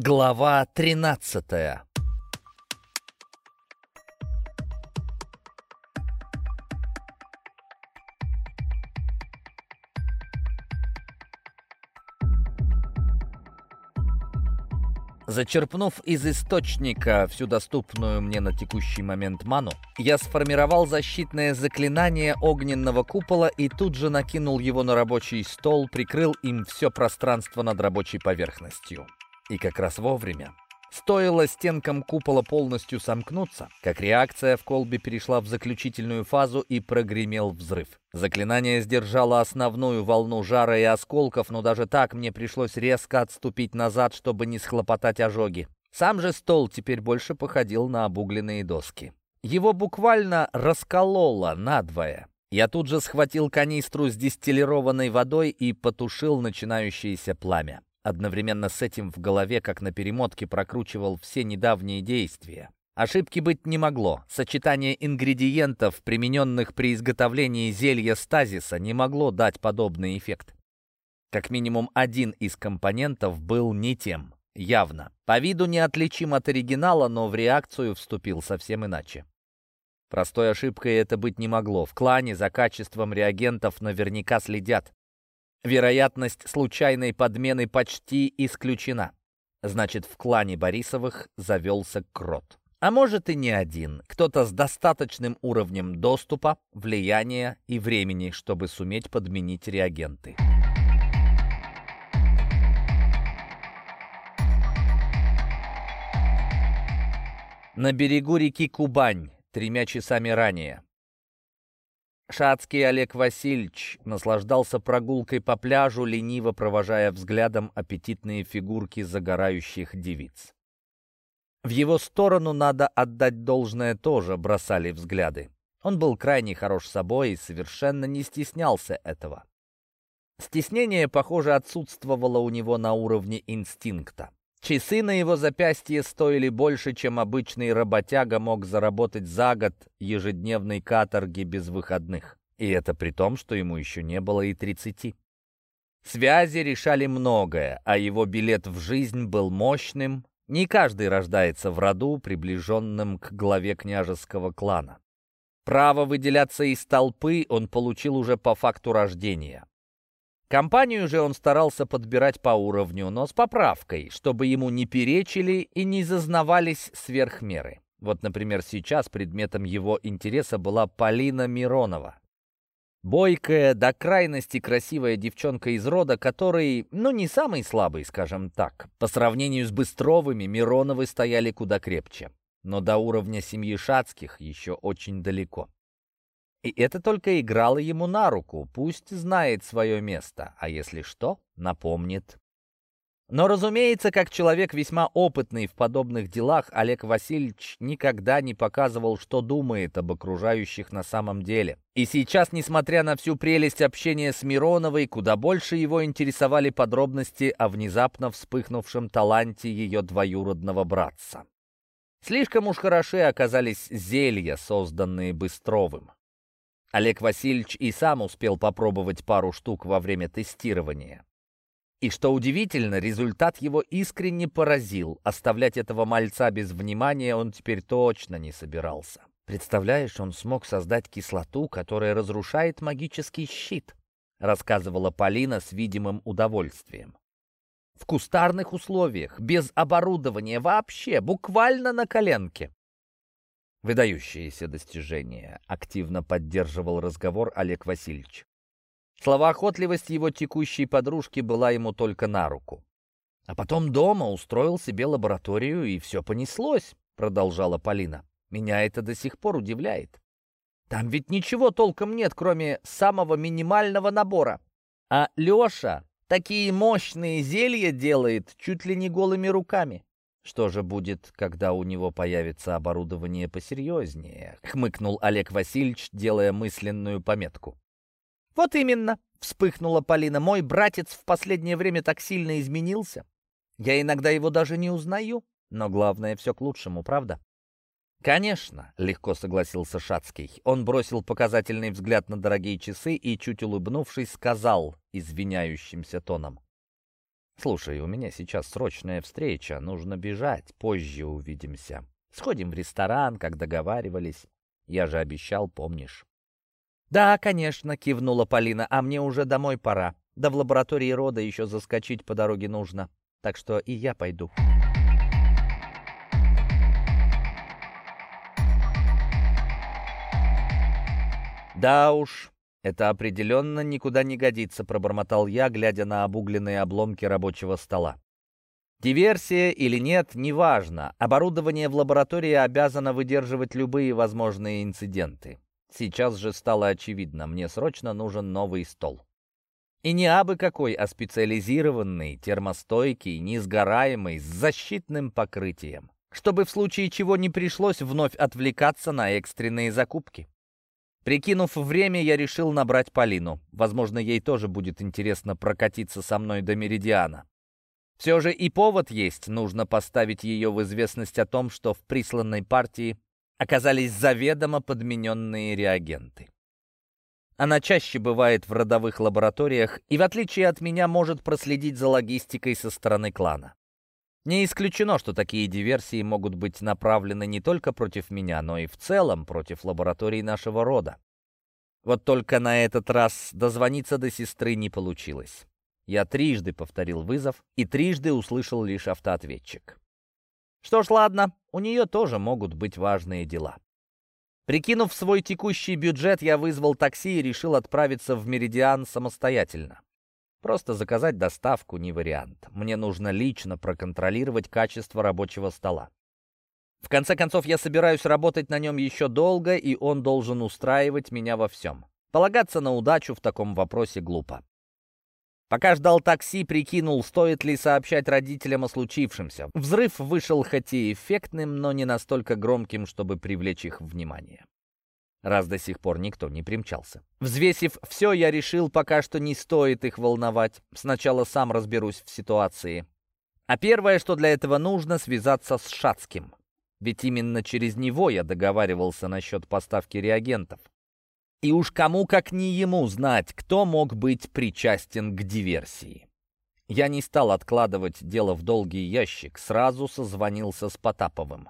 Глава 13 Зачерпнув из источника всю доступную мне на текущий момент ману, я сформировал защитное заклинание огненного купола и тут же накинул его на рабочий стол, прикрыл им все пространство над рабочей поверхностью. И как раз вовремя. Стоило стенкам купола полностью сомкнуться, как реакция в колбе перешла в заключительную фазу и прогремел взрыв. Заклинание сдержало основную волну жара и осколков, но даже так мне пришлось резко отступить назад, чтобы не схлопотать ожоги. Сам же стол теперь больше походил на обугленные доски. Его буквально раскололо надвое. Я тут же схватил канистру с дистиллированной водой и потушил начинающееся пламя. Одновременно с этим в голове, как на перемотке, прокручивал все недавние действия. Ошибки быть не могло. Сочетание ингредиентов, примененных при изготовлении зелья стазиса, не могло дать подобный эффект. Как минимум один из компонентов был не тем. Явно. По виду неотличим от оригинала, но в реакцию вступил совсем иначе. Простой ошибкой это быть не могло. В клане за качеством реагентов наверняка следят. Вероятность случайной подмены почти исключена. Значит, в клане Борисовых завелся крот. А может и не один. Кто-то с достаточным уровнем доступа, влияния и времени, чтобы суметь подменить реагенты. На берегу реки Кубань, тремя часами ранее. Шацкий Олег Васильевич наслаждался прогулкой по пляжу, лениво провожая взглядом аппетитные фигурки загорающих девиц. В его сторону надо отдать должное тоже бросали взгляды. Он был крайне хорош собой и совершенно не стеснялся этого. Стеснение, похоже, отсутствовало у него на уровне инстинкта. Часы на его запястье стоили больше, чем обычный работяга мог заработать за год ежедневной каторги без выходных. И это при том, что ему еще не было и тридцати. Связи решали многое, а его билет в жизнь был мощным. Не каждый рождается в роду, приближенным к главе княжеского клана. Право выделяться из толпы он получил уже по факту рождения. Компанию же он старался подбирать по уровню, но с поправкой, чтобы ему не перечили и не зазнавались сверх меры. Вот, например, сейчас предметом его интереса была Полина Миронова. Бойкая, до крайности красивая девчонка из рода, который, ну, не самый слабый, скажем так. По сравнению с Быстровыми, Мироновы стояли куда крепче. Но до уровня семьи Шацких еще очень далеко. И это только играло ему на руку, пусть знает свое место, а если что, напомнит. Но, разумеется, как человек весьма опытный в подобных делах, Олег Васильевич никогда не показывал, что думает об окружающих на самом деле. И сейчас, несмотря на всю прелесть общения с Мироновой, куда больше его интересовали подробности о внезапно вспыхнувшем таланте ее двоюродного братца. Слишком уж хороши оказались зелья, созданные Быстровым. Олег Васильевич и сам успел попробовать пару штук во время тестирования. И что удивительно, результат его искренне поразил. Оставлять этого мальца без внимания он теперь точно не собирался. «Представляешь, он смог создать кислоту, которая разрушает магический щит», рассказывала Полина с видимым удовольствием. «В кустарных условиях, без оборудования вообще, буквально на коленке. Выдающееся достижение, активно поддерживал разговор Олег Васильевич. Словоохотливость его текущей подружки была ему только на руку. А потом дома устроил себе лабораторию, и все понеслось, продолжала Полина. Меня это до сих пор удивляет. Там ведь ничего толком нет, кроме самого минимального набора. А Леша такие мощные зелья делает чуть ли не голыми руками. Что же будет, когда у него появится оборудование посерьезнее? Хмыкнул Олег Васильевич, делая мысленную пометку. Вот именно, вспыхнула Полина. Мой братец в последнее время так сильно изменился. Я иногда его даже не узнаю. Но главное, все к лучшему, правда? «Конечно», — легко согласился Шацкий. Он бросил показательный взгляд на дорогие часы и, чуть улыбнувшись, сказал извиняющимся тоном. «Слушай, у меня сейчас срочная встреча, нужно бежать, позже увидимся. Сходим в ресторан, как договаривались. Я же обещал, помнишь?» «Да, конечно», — кивнула Полина, — «а мне уже домой пора. Да в лаборатории рода еще заскочить по дороге нужно. Так что и я пойду». «Да уж, это определенно никуда не годится», — пробормотал я, глядя на обугленные обломки рабочего стола. Диверсия или нет, неважно. Оборудование в лаборатории обязано выдерживать любые возможные инциденты. Сейчас же стало очевидно, мне срочно нужен новый стол. И не абы какой, а специализированный, термостойкий, несгораемый, с защитным покрытием, чтобы в случае чего не пришлось вновь отвлекаться на экстренные закупки. Прикинув время, я решил набрать Полину. Возможно, ей тоже будет интересно прокатиться со мной до Меридиана. Все же и повод есть, нужно поставить ее в известность о том, что в присланной партии оказались заведомо подмененные реагенты. Она чаще бывает в родовых лабораториях и, в отличие от меня, может проследить за логистикой со стороны клана. Не исключено, что такие диверсии могут быть направлены не только против меня, но и в целом против лабораторий нашего рода. Вот только на этот раз дозвониться до сестры не получилось. Я трижды повторил вызов и трижды услышал лишь автоответчик. Что ж, ладно, у нее тоже могут быть важные дела. Прикинув свой текущий бюджет, я вызвал такси и решил отправиться в Меридиан самостоятельно. Просто заказать доставку не вариант. Мне нужно лично проконтролировать качество рабочего стола. В конце концов, я собираюсь работать на нем еще долго, и он должен устраивать меня во всем. Полагаться на удачу в таком вопросе глупо. Пока ждал такси, прикинул, стоит ли сообщать родителям о случившемся. Взрыв вышел хоть и эффектным, но не настолько громким, чтобы привлечь их внимание. Раз до сих пор никто не примчался. Взвесив все, я решил, пока что не стоит их волновать. Сначала сам разберусь в ситуации. А первое, что для этого нужно, связаться с Шацким. Ведь именно через него я договаривался насчет поставки реагентов. И уж кому, как не ему, знать, кто мог быть причастен к диверсии. Я не стал откладывать дело в долгий ящик, сразу созвонился с Потаповым.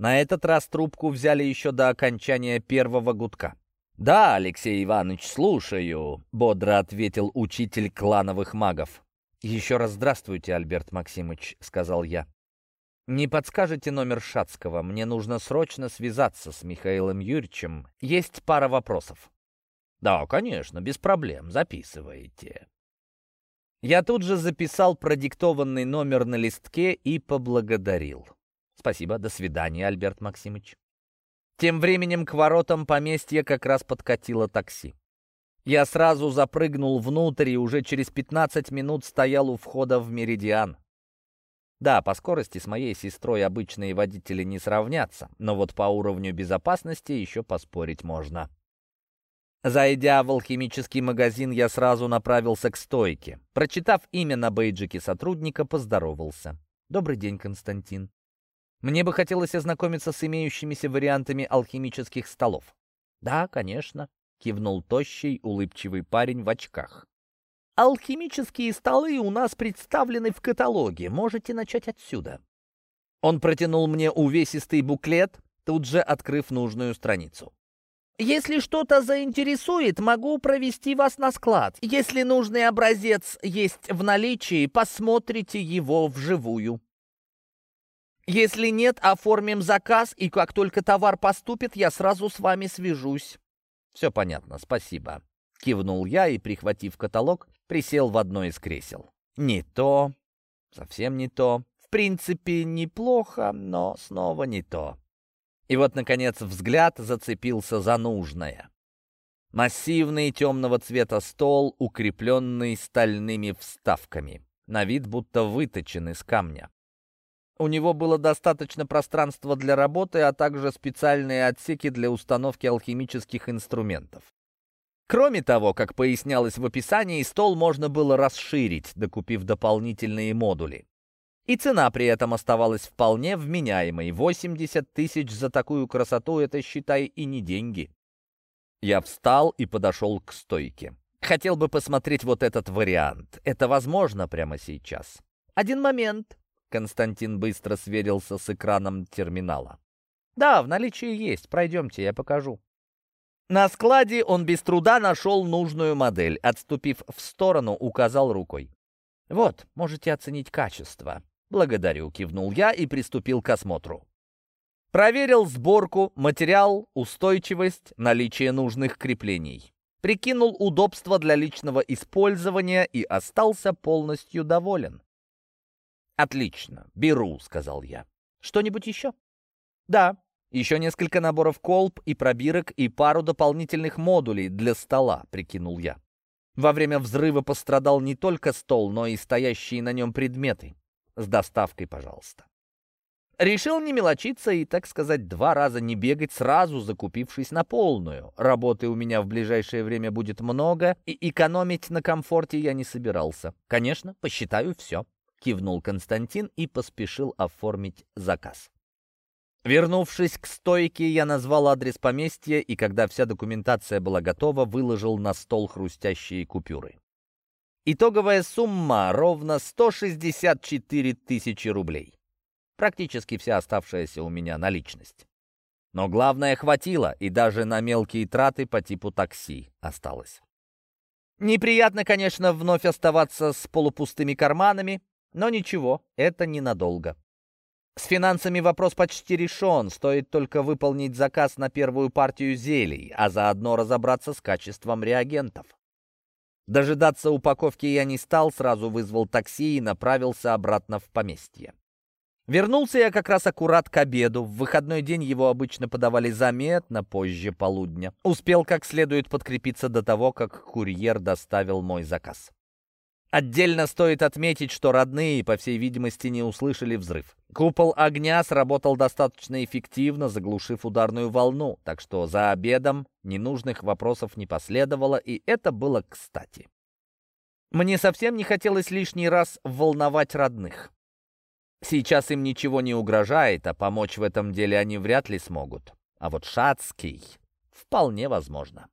На этот раз трубку взяли еще до окончания первого гудка. «Да, Алексей Иванович, слушаю», — бодро ответил учитель клановых магов. «Еще раз здравствуйте, Альберт Максимович», — сказал я. «Не подскажете номер Шацкого? Мне нужно срочно связаться с Михаилом Юрьевичем. Есть пара вопросов». «Да, конечно, без проблем. Записывайте». Я тут же записал продиктованный номер на листке и поблагодарил. «Спасибо, до свидания, Альберт Максимович». Тем временем к воротам поместья как раз подкатило такси. Я сразу запрыгнул внутрь и уже через 15 минут стоял у входа в Меридиан. Да, по скорости с моей сестрой обычные водители не сравнятся, но вот по уровню безопасности еще поспорить можно. Зайдя в алхимический магазин, я сразу направился к стойке. Прочитав имя на бейджике сотрудника, поздоровался. «Добрый день, Константин. Мне бы хотелось ознакомиться с имеющимися вариантами алхимических столов». «Да, конечно», — кивнул тощий, улыбчивый парень в очках. Алхимические столы у нас представлены в каталоге. Можете начать отсюда». Он протянул мне увесистый буклет, тут же открыв нужную страницу. «Если что-то заинтересует, могу провести вас на склад. Если нужный образец есть в наличии, посмотрите его вживую. Если нет, оформим заказ, и как только товар поступит, я сразу с вами свяжусь». «Все понятно, спасибо». Кивнул я и, прихватив каталог, присел в одно из кресел. Не то, совсем не то. В принципе, неплохо, но снова не то. И вот, наконец, взгляд зацепился за нужное. Массивный темного цвета стол, укрепленный стальными вставками. На вид будто выточен из камня. У него было достаточно пространства для работы, а также специальные отсеки для установки алхимических инструментов. Кроме того, как пояснялось в описании, стол можно было расширить, докупив дополнительные модули. И цена при этом оставалась вполне вменяемой. 80 тысяч за такую красоту — это, считай, и не деньги. Я встал и подошел к стойке. Хотел бы посмотреть вот этот вариант. Это возможно прямо сейчас. Один момент. Константин быстро сверился с экраном терминала. Да, в наличии есть. Пройдемте, я покажу. На складе он без труда нашел нужную модель. Отступив в сторону, указал рукой. «Вот, можете оценить качество». «Благодарю», — кивнул я и приступил к осмотру. Проверил сборку, материал, устойчивость, наличие нужных креплений. Прикинул удобство для личного использования и остался полностью доволен. «Отлично, беру», — сказал я. «Что-нибудь еще?» «Да, еще несколько наборов колб и пробирок и пару дополнительных модулей для стола», — прикинул я. Во время взрыва пострадал не только стол, но и стоящие на нем предметы. С доставкой, пожалуйста. Решил не мелочиться и, так сказать, два раза не бегать, сразу закупившись на полную. Работы у меня в ближайшее время будет много, и экономить на комфорте я не собирался. Конечно, посчитаю все, кивнул Константин и поспешил оформить заказ. Вернувшись к стойке, я назвал адрес поместья, и когда вся документация была готова, выложил на стол хрустящие купюры. Итоговая сумма ровно 164 тысячи рублей. Практически вся оставшаяся у меня наличность. Но главное хватило, и даже на мелкие траты по типу такси осталось. Неприятно, конечно, вновь оставаться с полупустыми карманами, но ничего, это ненадолго. С финансами вопрос почти решен, стоит только выполнить заказ на первую партию зелий, а заодно разобраться с качеством реагентов. Дожидаться упаковки я не стал, сразу вызвал такси и направился обратно в поместье. Вернулся я как раз аккурат к обеду. В выходной день его обычно подавали заметно позже полудня. Успел как следует подкрепиться до того, как курьер доставил мой заказ. Отдельно стоит отметить, что родные, по всей видимости, не услышали взрыв. Купол огня сработал достаточно эффективно, заглушив ударную волну, так что за обедом ненужных вопросов не последовало, и это было кстати. Мне совсем не хотелось лишний раз волновать родных. Сейчас им ничего не угрожает, а помочь в этом деле они вряд ли смогут. А вот Шацкий вполне возможно.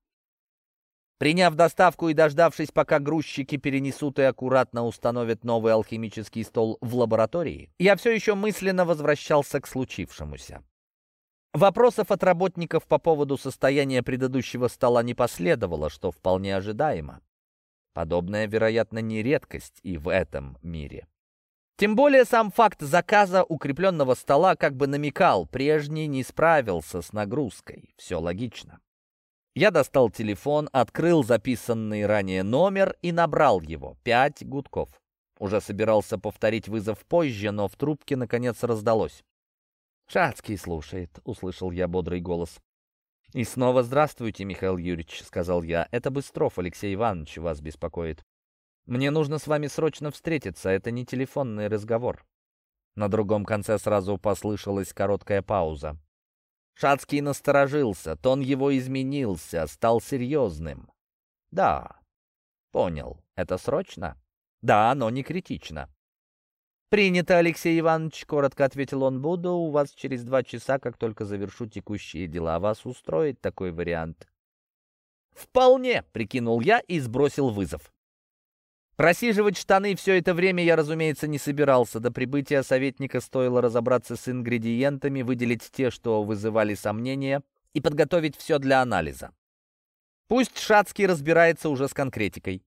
Приняв доставку и дождавшись, пока грузчики перенесут и аккуратно установят новый алхимический стол в лаборатории, я все еще мысленно возвращался к случившемуся. Вопросов от работников по поводу состояния предыдущего стола не последовало, что вполне ожидаемо. Подобная, вероятно, не редкость и в этом мире. Тем более сам факт заказа укрепленного стола как бы намекал, прежний не справился с нагрузкой. Все логично. Я достал телефон, открыл записанный ранее номер и набрал его. Пять гудков. Уже собирался повторить вызов позже, но в трубке наконец раздалось. «Шацкий слушает», — услышал я бодрый голос. «И снова здравствуйте, Михаил Юрьевич», — сказал я. «Это Быстров Алексей Иванович вас беспокоит». Мне нужно с вами срочно встретиться, это не телефонный разговор». На другом конце сразу послышалась короткая пауза. Шацкий насторожился, тон его изменился, стал серьезным. «Да, понял. Это срочно?» «Да, но не критично». «Принято, Алексей Иванович», — коротко ответил он. «Буду у вас через два часа, как только завершу текущие дела. Вас устроит такой вариант?» «Вполне», — прикинул я и сбросил вызов. Просиживать штаны все это время я, разумеется, не собирался. До прибытия советника стоило разобраться с ингредиентами, выделить те, что вызывали сомнения, и подготовить все для анализа. Пусть Шацкий разбирается уже с конкретикой.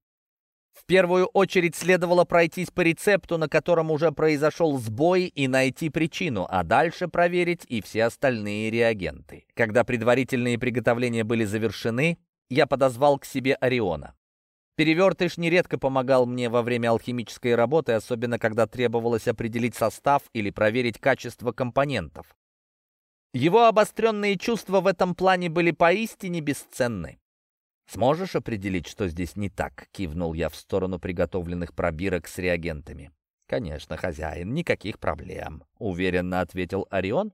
В первую очередь следовало пройтись по рецепту, на котором уже произошел сбой, и найти причину, а дальше проверить и все остальные реагенты. Когда предварительные приготовления были завершены, я подозвал к себе Ориона. Перевертыш нередко помогал мне во время алхимической работы, особенно когда требовалось определить состав или проверить качество компонентов. Его обостренные чувства в этом плане были поистине бесценны. «Сможешь определить, что здесь не так?» — кивнул я в сторону приготовленных пробирок с реагентами. «Конечно, хозяин, никаких проблем», — уверенно ответил Орион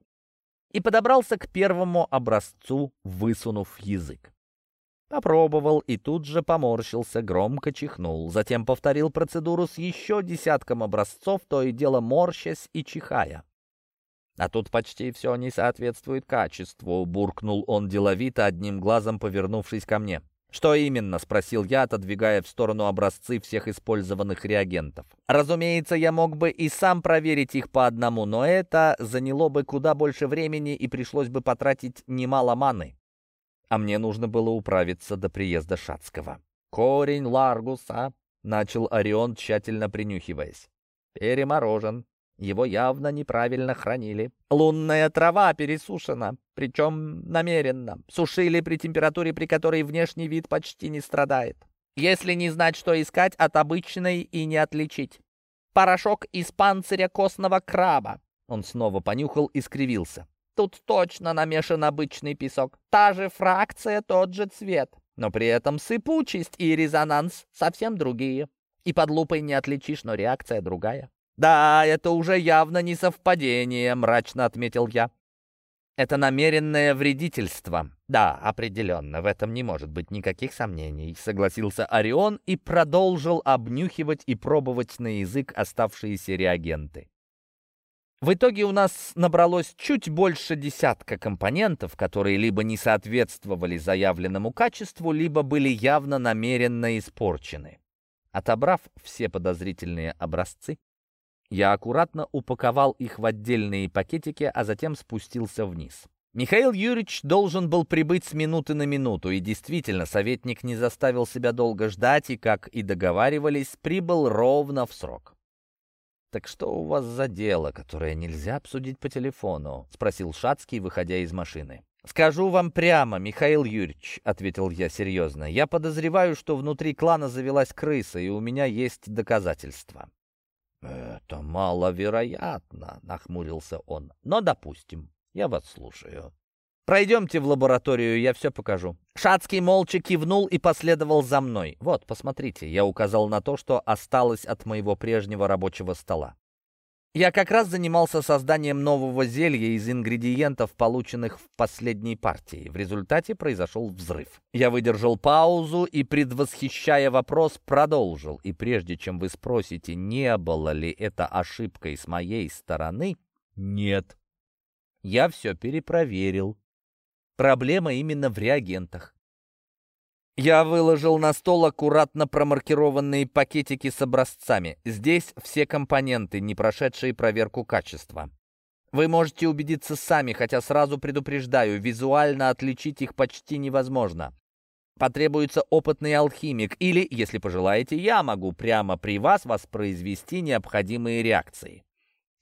и подобрался к первому образцу, высунув язык. Попробовал и тут же поморщился, громко чихнул. Затем повторил процедуру с еще десятком образцов, то и дело морщась и чихая. А тут почти все не соответствует качеству, буркнул он деловито, одним глазом повернувшись ко мне. «Что именно?» — спросил я, отодвигая в сторону образцы всех использованных реагентов. Разумеется, я мог бы и сам проверить их по одному, но это заняло бы куда больше времени и пришлось бы потратить немало маны. А мне нужно было управиться до приезда Шацкого. «Корень Ларгуса», — начал Орион, тщательно принюхиваясь. «Переморожен. Его явно неправильно хранили. Лунная трава пересушена, причем намеренно. Сушили при температуре, при которой внешний вид почти не страдает. Если не знать, что искать, от обычной и не отличить. Порошок из панциря костного краба. Он снова понюхал и скривился. Тут точно намешан обычный песок. Та же фракция, тот же цвет. Но при этом сыпучесть и резонанс совсем другие. И под лупой не отличишь, но реакция другая. «Да, это уже явно не совпадение», — мрачно отметил я. «Это намеренное вредительство». «Да, определенно, в этом не может быть никаких сомнений», — согласился Орион и продолжил обнюхивать и пробовать на язык оставшиеся реагенты. В итоге у нас набралось чуть больше десятка компонентов, которые либо не соответствовали заявленному качеству, либо были явно намеренно испорчены. Отобрав все подозрительные образцы, я аккуратно упаковал их в отдельные пакетики, а затем спустился вниз. Михаил Юрьевич должен был прибыть с минуты на минуту, и действительно, советник не заставил себя долго ждать и, как и договаривались, прибыл ровно в срок. «Так что у вас за дело, которое нельзя обсудить по телефону?» — спросил Шацкий, выходя из машины. «Скажу вам прямо, Михаил Юрьевич», — ответил я серьезно, — «я подозреваю, что внутри клана завелась крыса, и у меня есть доказательства. «Это маловероятно», — нахмурился он. «Но допустим, я вас слушаю». «Пройдемте в лабораторию, я все покажу». Шацкий молча кивнул и последовал за мной. «Вот, посмотрите», — я указал на то, что осталось от моего прежнего рабочего стола. Я как раз занимался созданием нового зелья из ингредиентов, полученных в последней партии. В результате произошел взрыв. Я выдержал паузу и, предвосхищая вопрос, продолжил. И прежде чем вы спросите, не было ли это ошибкой с моей стороны, нет. Я все перепроверил. Проблема именно в реагентах. Я выложил на стол аккуратно промаркированные пакетики с образцами. Здесь все компоненты, не прошедшие проверку качества. Вы можете убедиться сами, хотя сразу предупреждаю, визуально отличить их почти невозможно. Потребуется опытный алхимик, или, если пожелаете, я могу прямо при вас воспроизвести необходимые реакции.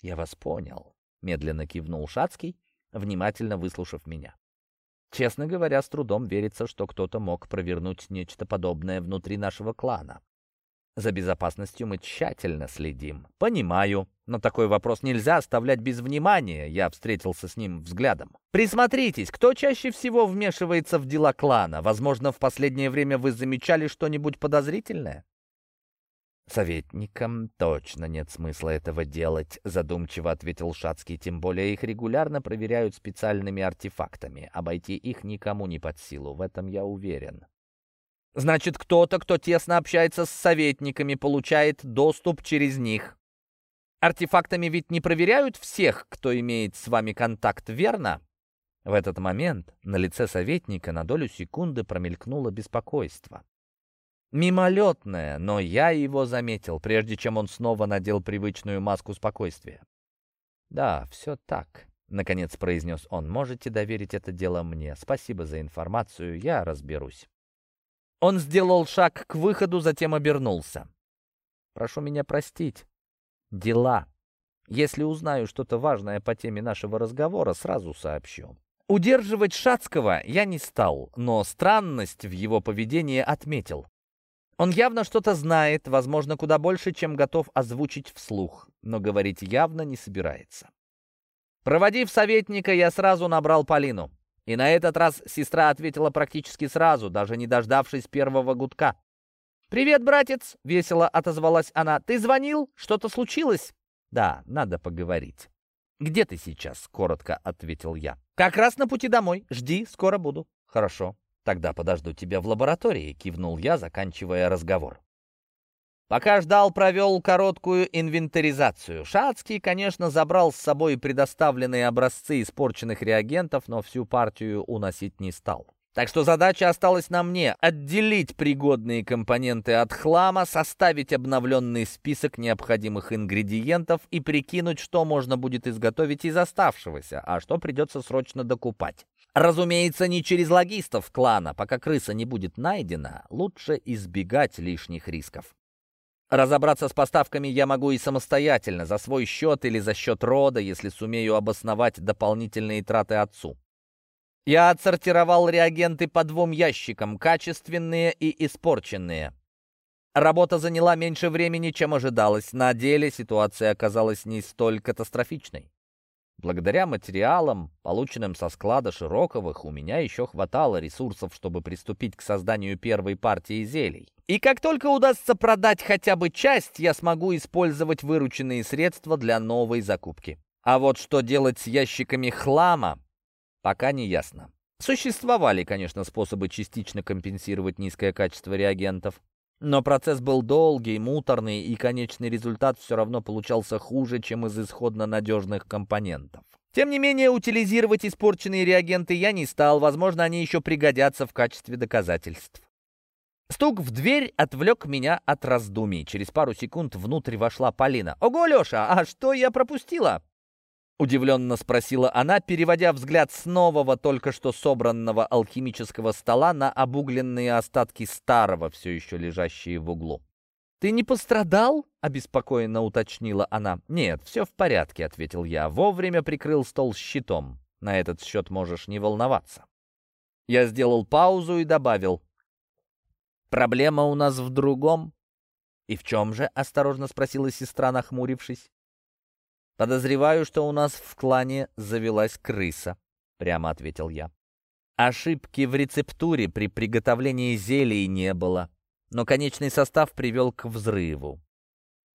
«Я вас понял», — медленно кивнул Шацкий, внимательно выслушав меня. Честно говоря, с трудом верится, что кто-то мог провернуть нечто подобное внутри нашего клана. За безопасностью мы тщательно следим. Понимаю, но такой вопрос нельзя оставлять без внимания. Я встретился с ним взглядом. Присмотритесь, кто чаще всего вмешивается в дела клана? Возможно, в последнее время вы замечали что-нибудь подозрительное? «Советникам точно нет смысла этого делать», — задумчиво ответил Шацкий. «Тем более их регулярно проверяют специальными артефактами. Обойти их никому не под силу, в этом я уверен». «Значит, кто-то, кто тесно общается с советниками, получает доступ через них. Артефактами ведь не проверяют всех, кто имеет с вами контакт, верно?» В этот момент на лице советника на долю секунды промелькнуло беспокойство. Мимолетное, но я его заметил, прежде чем он снова надел привычную маску спокойствия. «Да, все так», — наконец произнес он. «Можете доверить это дело мне. Спасибо за информацию, я разберусь». Он сделал шаг к выходу, затем обернулся. «Прошу меня простить. Дела. Если узнаю что-то важное по теме нашего разговора, сразу сообщу». Удерживать Шацкого я не стал, но странность в его поведении отметил. Он явно что-то знает, возможно, куда больше, чем готов озвучить вслух, но говорить явно не собирается. Проводив советника, я сразу набрал Полину. И на этот раз сестра ответила практически сразу, даже не дождавшись первого гудка. «Привет, братец!» — весело отозвалась она. «Ты звонил? Что-то случилось?» «Да, надо поговорить». «Где ты сейчас?» — коротко ответил я. «Как раз на пути домой. Жди, скоро буду». «Хорошо. «Тогда подожду тебя в лаборатории», — кивнул я, заканчивая разговор. Пока ждал, провел короткую инвентаризацию. Шацкий, конечно, забрал с собой предоставленные образцы испорченных реагентов, но всю партию уносить не стал. Так что задача осталась на мне — отделить пригодные компоненты от хлама, составить обновленный список необходимых ингредиентов и прикинуть, что можно будет изготовить из оставшегося, а что придется срочно докупать. Разумеется, не через логистов клана. Пока крыса не будет найдена, лучше избегать лишних рисков. Разобраться с поставками я могу и самостоятельно, за свой счет или за счет рода, если сумею обосновать дополнительные траты отцу. Я отсортировал реагенты по двум ящикам, качественные и испорченные. Работа заняла меньше времени, чем ожидалось. На деле ситуация оказалась не столь катастрофичной. Благодаря материалам, полученным со склада Широковых, у меня еще хватало ресурсов, чтобы приступить к созданию первой партии зелий. И как только удастся продать хотя бы часть, я смогу использовать вырученные средства для новой закупки. А вот что делать с ящиками хлама, Пока не ясно. Существовали, конечно, способы частично компенсировать низкое качество реагентов. Но процесс был долгий, муторный, и конечный результат все равно получался хуже, чем из исходно надежных компонентов. Тем не менее, утилизировать испорченные реагенты я не стал, возможно, они еще пригодятся в качестве доказательств. Стук в дверь отвлек меня от раздумий. Через пару секунд внутрь вошла Полина. «Ого, Леша, а что я пропустила?» Удивленно спросила она, переводя взгляд с нового, только что собранного алхимического стола на обугленные остатки старого, все еще лежащие в углу. «Ты не пострадал?» — обеспокоенно уточнила она. «Нет, все в порядке», — ответил я. Вовремя прикрыл стол щитом. На этот счет можешь не волноваться. Я сделал паузу и добавил. «Проблема у нас в другом». «И в чем же?» — осторожно спросила сестра, нахмурившись. «Подозреваю, что у нас в клане завелась крыса», — прямо ответил я. Ошибки в рецептуре при приготовлении зелий не было, но конечный состав привел к взрыву.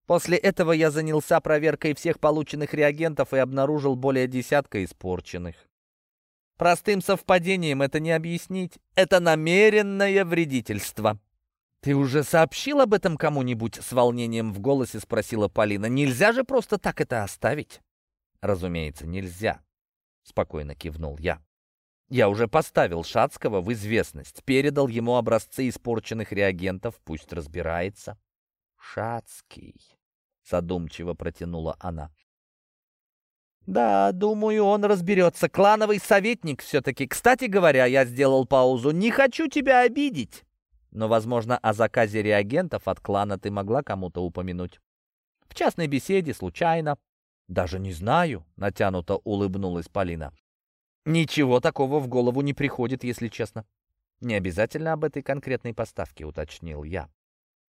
После этого я занялся проверкой всех полученных реагентов и обнаружил более десятка испорченных. Простым совпадением это не объяснить. Это намеренное вредительство. «Ты уже сообщил об этом кому-нибудь?» — с волнением в голосе спросила Полина. «Нельзя же просто так это оставить?» «Разумеется, нельзя», — спокойно кивнул я. «Я уже поставил Шацкого в известность, передал ему образцы испорченных реагентов, пусть разбирается». «Шацкий», — задумчиво протянула она. «Да, думаю, он разберется. Клановый советник все-таки. Кстати говоря, я сделал паузу. Не хочу тебя обидеть». Но, возможно, о заказе реагентов от клана ты могла кому-то упомянуть. В частной беседе, случайно. Даже не знаю, натянуто улыбнулась Полина. Ничего такого в голову не приходит, если честно. Не обязательно об этой конкретной поставке, уточнил я.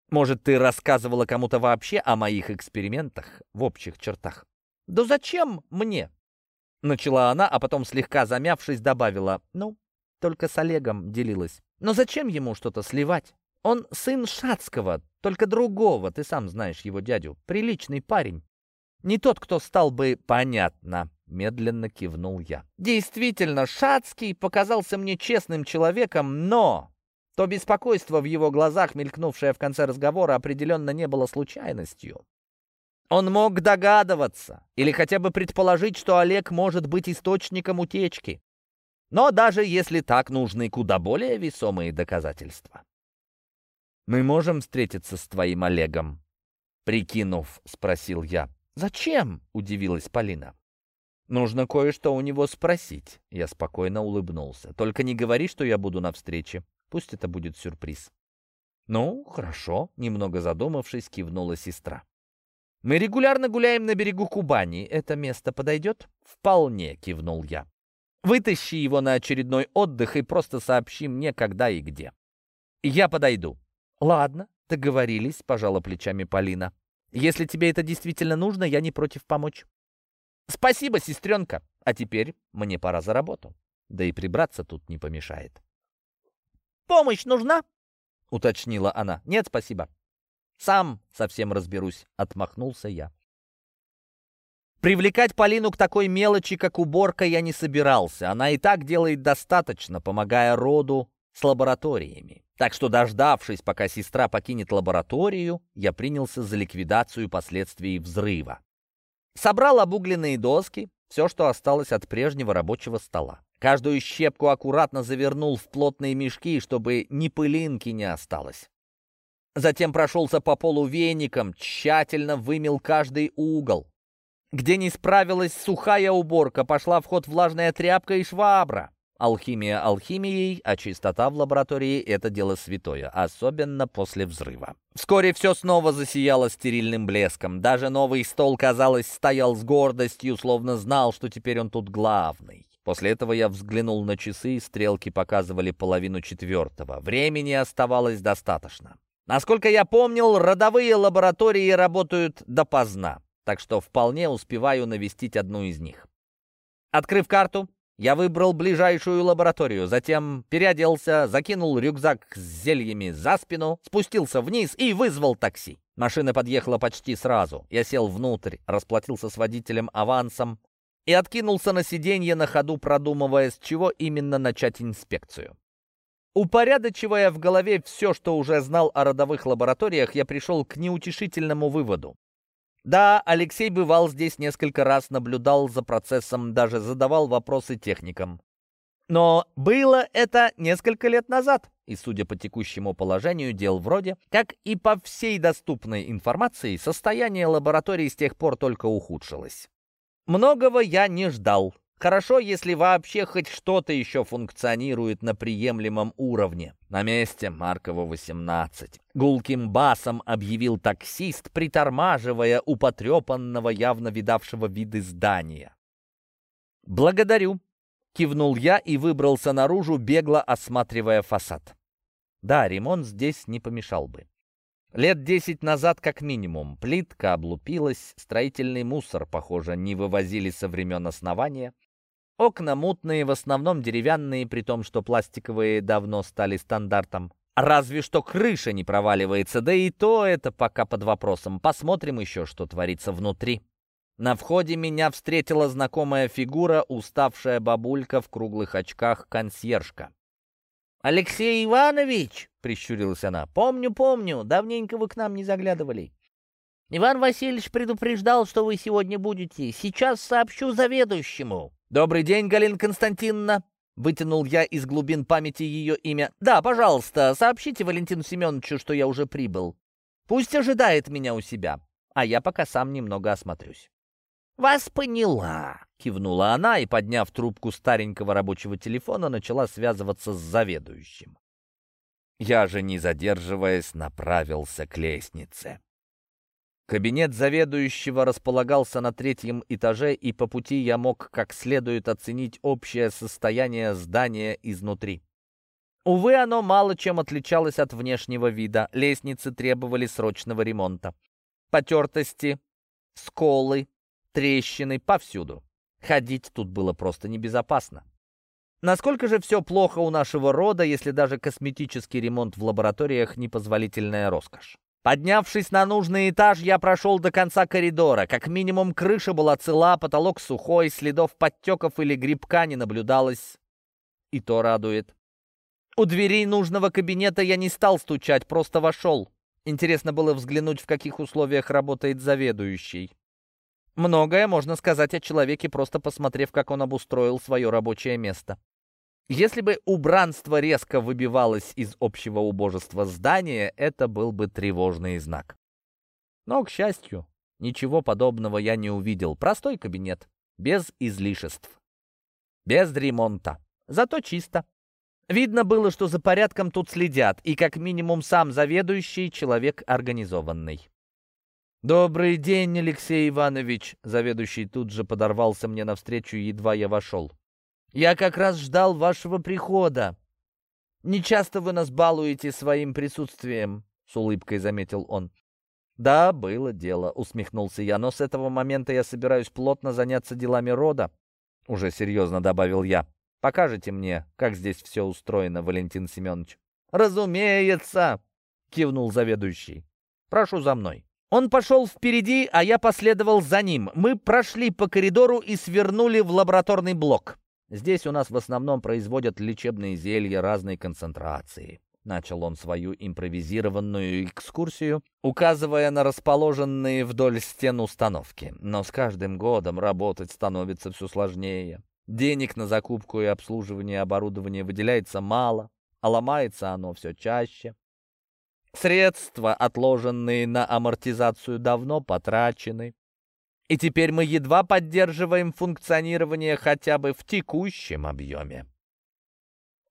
Может, ты рассказывала кому-то вообще о моих экспериментах в общих чертах? Да зачем мне? Начала она, а потом, слегка замявшись, добавила. Ну, только с Олегом делилась. Но зачем ему что-то сливать? Он сын Шацкого, только другого, ты сам знаешь его дядю. Приличный парень. Не тот, кто стал бы понятно, медленно кивнул я. Действительно, Шацкий показался мне честным человеком, но то беспокойство в его глазах, мелькнувшее в конце разговора, определенно не было случайностью. Он мог догадываться или хотя бы предположить, что Олег может быть источником утечки. Но даже если так, нужны куда более весомые доказательства. «Мы можем встретиться с твоим Олегом?» Прикинув, спросил я. «Зачем?» — удивилась Полина. «Нужно кое-что у него спросить». Я спокойно улыбнулся. «Только не говори, что я буду на встрече. Пусть это будет сюрприз». «Ну, хорошо», — немного задумавшись, кивнула сестра. «Мы регулярно гуляем на берегу Кубани. Это место подойдет?» «Вполне», — кивнул я. Вытащи его на очередной отдых и просто сообщи мне, когда и где. Я подойду. Ладно, договорились, пожала плечами Полина. Если тебе это действительно нужно, я не против помочь. Спасибо, сестренка. А теперь мне пора за работу. Да и прибраться тут не помешает. Помощь нужна? Уточнила она. Нет, спасибо. Сам совсем разберусь, отмахнулся я. Привлекать Полину к такой мелочи, как уборка, я не собирался. Она и так делает достаточно, помогая роду с лабораториями. Так что, дождавшись, пока сестра покинет лабораторию, я принялся за ликвидацию последствий взрыва. Собрал обугленные доски, все, что осталось от прежнего рабочего стола. Каждую щепку аккуратно завернул в плотные мешки, чтобы ни пылинки не осталось. Затем прошелся по полу веником, тщательно вымел каждый угол. Где не справилась сухая уборка, пошла в ход влажная тряпка и швабра. Алхимия алхимией, а чистота в лаборатории — это дело святое, особенно после взрыва. Вскоре все снова засияло стерильным блеском. Даже новый стол, казалось, стоял с гордостью, словно знал, что теперь он тут главный. После этого я взглянул на часы, стрелки показывали половину четвертого. Времени оставалось достаточно. Насколько я помнил, родовые лаборатории работают допоздна, так что вполне успеваю навестить одну из них. Открыв карту, я выбрал ближайшую лабораторию, затем переоделся, закинул рюкзак с зельями за спину, спустился вниз и вызвал такси. Машина подъехала почти сразу. Я сел внутрь, расплатился с водителем авансом и откинулся на сиденье на ходу, продумывая, с чего именно начать инспекцию. Упорядочивая в голове все, что уже знал о родовых лабораториях, я пришел к неутешительному выводу. Да, Алексей бывал здесь несколько раз, наблюдал за процессом, даже задавал вопросы техникам. Но было это несколько лет назад, и, судя по текущему положению дел вроде, как и по всей доступной информации, состояние лаборатории с тех пор только ухудшилось. Многого я не ждал. Хорошо, если вообще хоть что-то еще функционирует на приемлемом уровне. На месте Маркова 18. Гулким басом объявил таксист, притормаживая у потрепанного, явно видавшего виды здания. «Благодарю», — кивнул я и выбрался наружу, бегло осматривая фасад. Да, ремонт здесь не помешал бы. Лет десять назад как минимум. Плитка облупилась, строительный мусор, похоже, не вывозили со времен основания. Окна мутные, в основном деревянные, при том, что пластиковые давно стали стандартом. Разве что крыша не проваливается, да и то это пока под вопросом. Посмотрим еще, что творится внутри. На входе меня встретила знакомая фигура, уставшая бабулька в круглых очках консьержка. «Алексей Иванович!» — прищурилась она. «Помню, помню. Давненько вы к нам не заглядывали. Иван Васильевич предупреждал, что вы сегодня будете. Сейчас сообщу заведующему». «Добрый день, Галина Константиновна!» Вытянул я из глубин памяти ее имя. «Да, пожалуйста, сообщите Валентину Семеновичу, что я уже прибыл. Пусть ожидает меня у себя, а я пока сам немного осмотрюсь». «Вас поняла!» — кивнула она и, подняв трубку старенького рабочего телефона, начала связываться с заведующим. Я же, не задерживаясь, направился к лестнице. Кабинет заведующего располагался на третьем этаже, и по пути я мог как следует оценить общее состояние здания изнутри. Увы, оно мало чем отличалось от внешнего вида. Лестницы требовали срочного ремонта. Потертости, сколы, трещины повсюду. Ходить тут было просто небезопасно. Насколько же все плохо у нашего рода, если даже косметический ремонт в лабораториях — непозволительная роскошь? Поднявшись на нужный этаж, я прошел до конца коридора. Как минимум, крыша была цела, потолок сухой, следов подтеков или грибка не наблюдалось. И то радует. У дверей нужного кабинета я не стал стучать, просто вошел. Интересно было взглянуть, в каких условиях работает заведующий. Многое можно сказать о человеке, просто посмотрев, как он обустроил свое рабочее место. Если бы убранство резко выбивалось из общего убожества здания, это был бы тревожный знак. Но, к счастью, ничего подобного я не увидел. Простой кабинет, без излишеств, без ремонта, зато чисто. Видно было, что за порядком тут следят, и как минимум сам заведующий человек организованный. «Добрый день, Алексей Иванович!» Заведующий тут же подорвался мне навстречу, едва я вошел. Я как раз ждал вашего прихода. Не часто вы нас балуете своим присутствием, с улыбкой заметил он. Да, было дело, усмехнулся я, но с этого момента я собираюсь плотно заняться делами рода, уже серьезно добавил я. Покажите мне, как здесь все устроено, Валентин Семенович. Разумеется, кивнул заведующий. Прошу за мной. Он пошел впереди, а я последовал за ним. Мы прошли по коридору и свернули в лабораторный блок. Здесь у нас в основном производят лечебные зелья разной концентрации. Начал он свою импровизированную экскурсию, указывая на расположенные вдоль стен установки. Но с каждым годом работать становится все сложнее. Денег на закупку и обслуживание оборудования выделяется мало, а ломается оно все чаще. Средства, отложенные на амортизацию, давно потрачены. И теперь мы едва поддерживаем функционирование хотя бы в текущем объеме.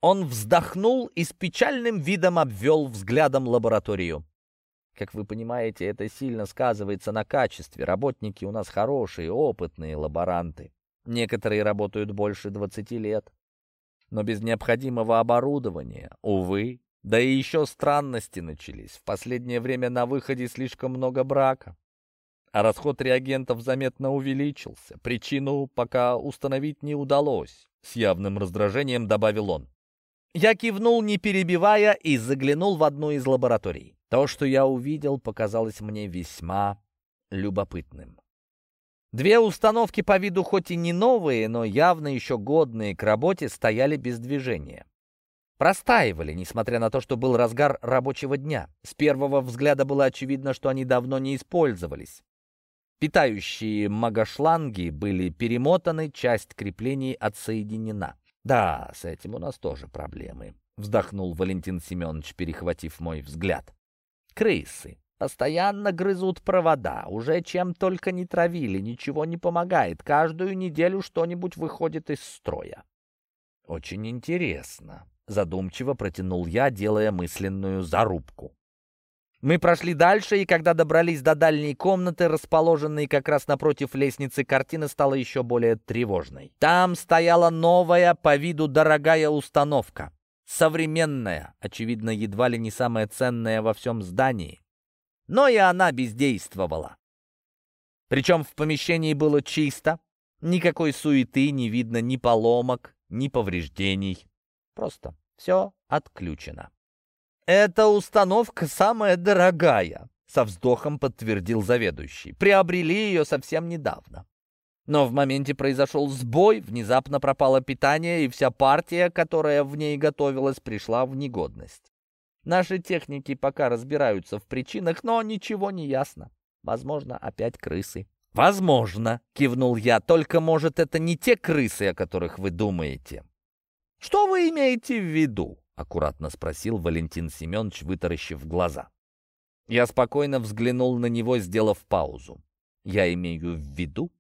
Он вздохнул и с печальным видом обвел взглядом лабораторию. Как вы понимаете, это сильно сказывается на качестве. Работники у нас хорошие, опытные лаборанты. Некоторые работают больше 20 лет. Но без необходимого оборудования, увы, да и еще странности начались. В последнее время на выходе слишком много брака. А расход реагентов заметно увеличился. Причину пока установить не удалось. С явным раздражением добавил он. Я кивнул, не перебивая, и заглянул в одну из лабораторий. То, что я увидел, показалось мне весьма любопытным. Две установки по виду хоть и не новые, но явно еще годные к работе, стояли без движения. Простаивали, несмотря на то, что был разгар рабочего дня. С первого взгляда было очевидно, что они давно не использовались. Питающие магошланги были перемотаны, часть креплений отсоединена. «Да, с этим у нас тоже проблемы», — вздохнул Валентин Семенович, перехватив мой взгляд. «Крысы. Постоянно грызут провода. Уже чем только не травили, ничего не помогает. Каждую неделю что-нибудь выходит из строя». «Очень интересно», — задумчиво протянул я, делая мысленную зарубку. Мы прошли дальше, и когда добрались до дальней комнаты, расположенной как раз напротив лестницы, картина стала еще более тревожной. Там стояла новая, по виду дорогая установка. Современная, очевидно, едва ли не самая ценная во всем здании. Но и она бездействовала. Причем в помещении было чисто, никакой суеты, не видно ни поломок, ни повреждений. Просто все отключено. «Эта установка самая дорогая», — со вздохом подтвердил заведующий. «Приобрели ее совсем недавно». Но в моменте произошел сбой, внезапно пропало питание, и вся партия, которая в ней готовилась, пришла в негодность. Наши техники пока разбираются в причинах, но ничего не ясно. Возможно, опять крысы. «Возможно», — кивнул я, — «только, может, это не те крысы, о которых вы думаете». «Что вы имеете в виду?» — аккуратно спросил Валентин Семенович, вытаращив глаза. Я спокойно взглянул на него, сделав паузу. Я имею в виду,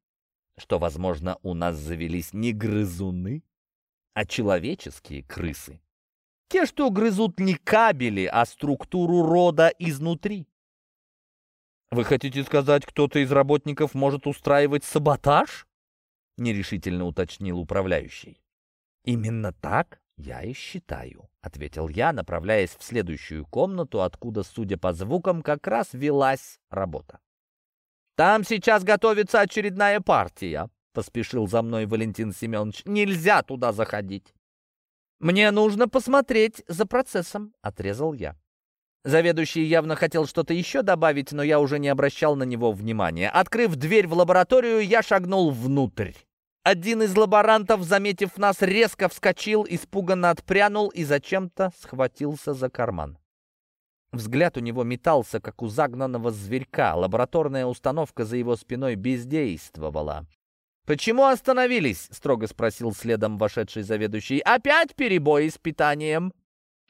что, возможно, у нас завелись не грызуны, а человеческие крысы. Те, что грызут не кабели, а структуру рода изнутри. «Вы хотите сказать, кто-то из работников может устраивать саботаж?» — нерешительно уточнил управляющий. «Именно так я и считаю», — ответил я, направляясь в следующую комнату, откуда, судя по звукам, как раз велась работа. «Там сейчас готовится очередная партия», — поспешил за мной Валентин Семенович. «Нельзя туда заходить». «Мне нужно посмотреть за процессом», — отрезал я. Заведующий явно хотел что-то еще добавить, но я уже не обращал на него внимания. Открыв дверь в лабораторию, я шагнул внутрь. Один из лаборантов, заметив нас, резко вскочил, испуганно отпрянул и зачем-то схватился за карман. Взгляд у него метался, как у загнанного зверька. Лабораторная установка за его спиной бездействовала. «Почему остановились?» — строго спросил следом вошедший заведующий. «Опять перебои с питанием?»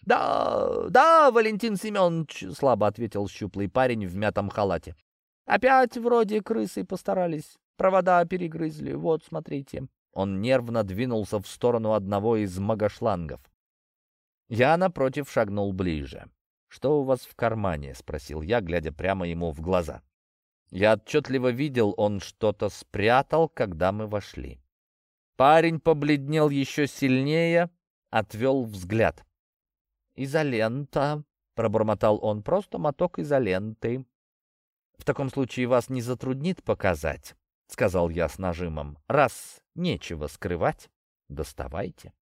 «Да, да, Валентин Семенович», — слабо ответил щуплый парень в мятом халате. «Опять вроде крысы постарались. Провода перегрызли, вот, смотрите». Он нервно двинулся в сторону одного из магошлангов. Я, напротив, шагнул ближе. «Что у вас в кармане?» — спросил я, глядя прямо ему в глаза. Я отчетливо видел, он что-то спрятал, когда мы вошли. Парень побледнел еще сильнее, отвел взгляд. «Изолента», — пробормотал он, — «просто моток изоленты». «В таком случае вас не затруднит показать?» — сказал я с нажимом. «Раз нечего скрывать, доставайте».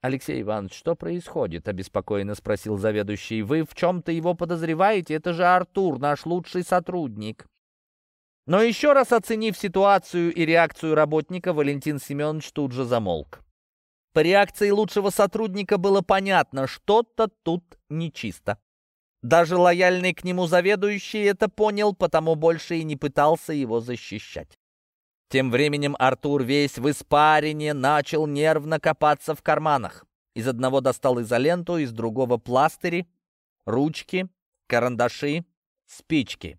«Алексей Иванович, что происходит?» — обеспокоенно спросил заведующий. «Вы в чем-то его подозреваете? Это же Артур, наш лучший сотрудник». Но еще раз оценив ситуацию и реакцию работника, Валентин Семенович тут же замолк. По реакции лучшего сотрудника было понятно, что-то тут нечисто. Даже лояльный к нему заведующий это понял, потому больше и не пытался его защищать. Тем временем Артур весь в испарине начал нервно копаться в карманах. Из одного достал изоленту, из другого пластыри, ручки, карандаши, спички.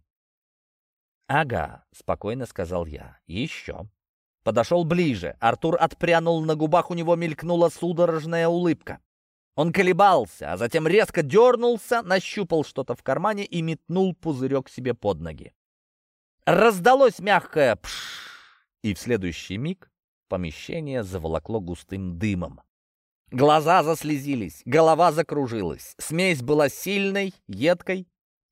«Ага», — спокойно сказал я, — «еще». Подошел ближе. Артур отпрянул, на губах у него мелькнула судорожная улыбка. Он колебался, а затем резко дернулся, нащупал что-то в кармане и метнул пузырек себе под ноги. Раздалось мягкое «пшш», и в следующий миг помещение заволокло густым дымом. Глаза заслезились, голова закружилась. Смесь была сильной, едкой,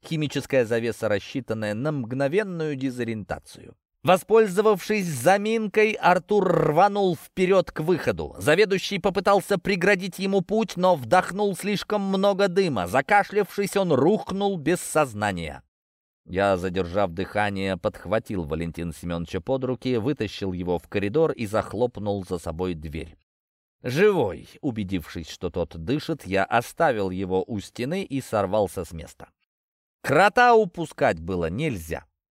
химическая завеса, рассчитанная на мгновенную дезориентацию. Воспользовавшись заминкой, Артур рванул вперед к выходу. Заведующий попытался преградить ему путь, но вдохнул слишком много дыма. Закашлявшись, он рухнул без сознания. Я, задержав дыхание, подхватил Валентина Семеновича под руки, вытащил его в коридор и захлопнул за собой дверь. Живой, убедившись, что тот дышит, я оставил его у стены и сорвался с места. Крота упускать было нельзя.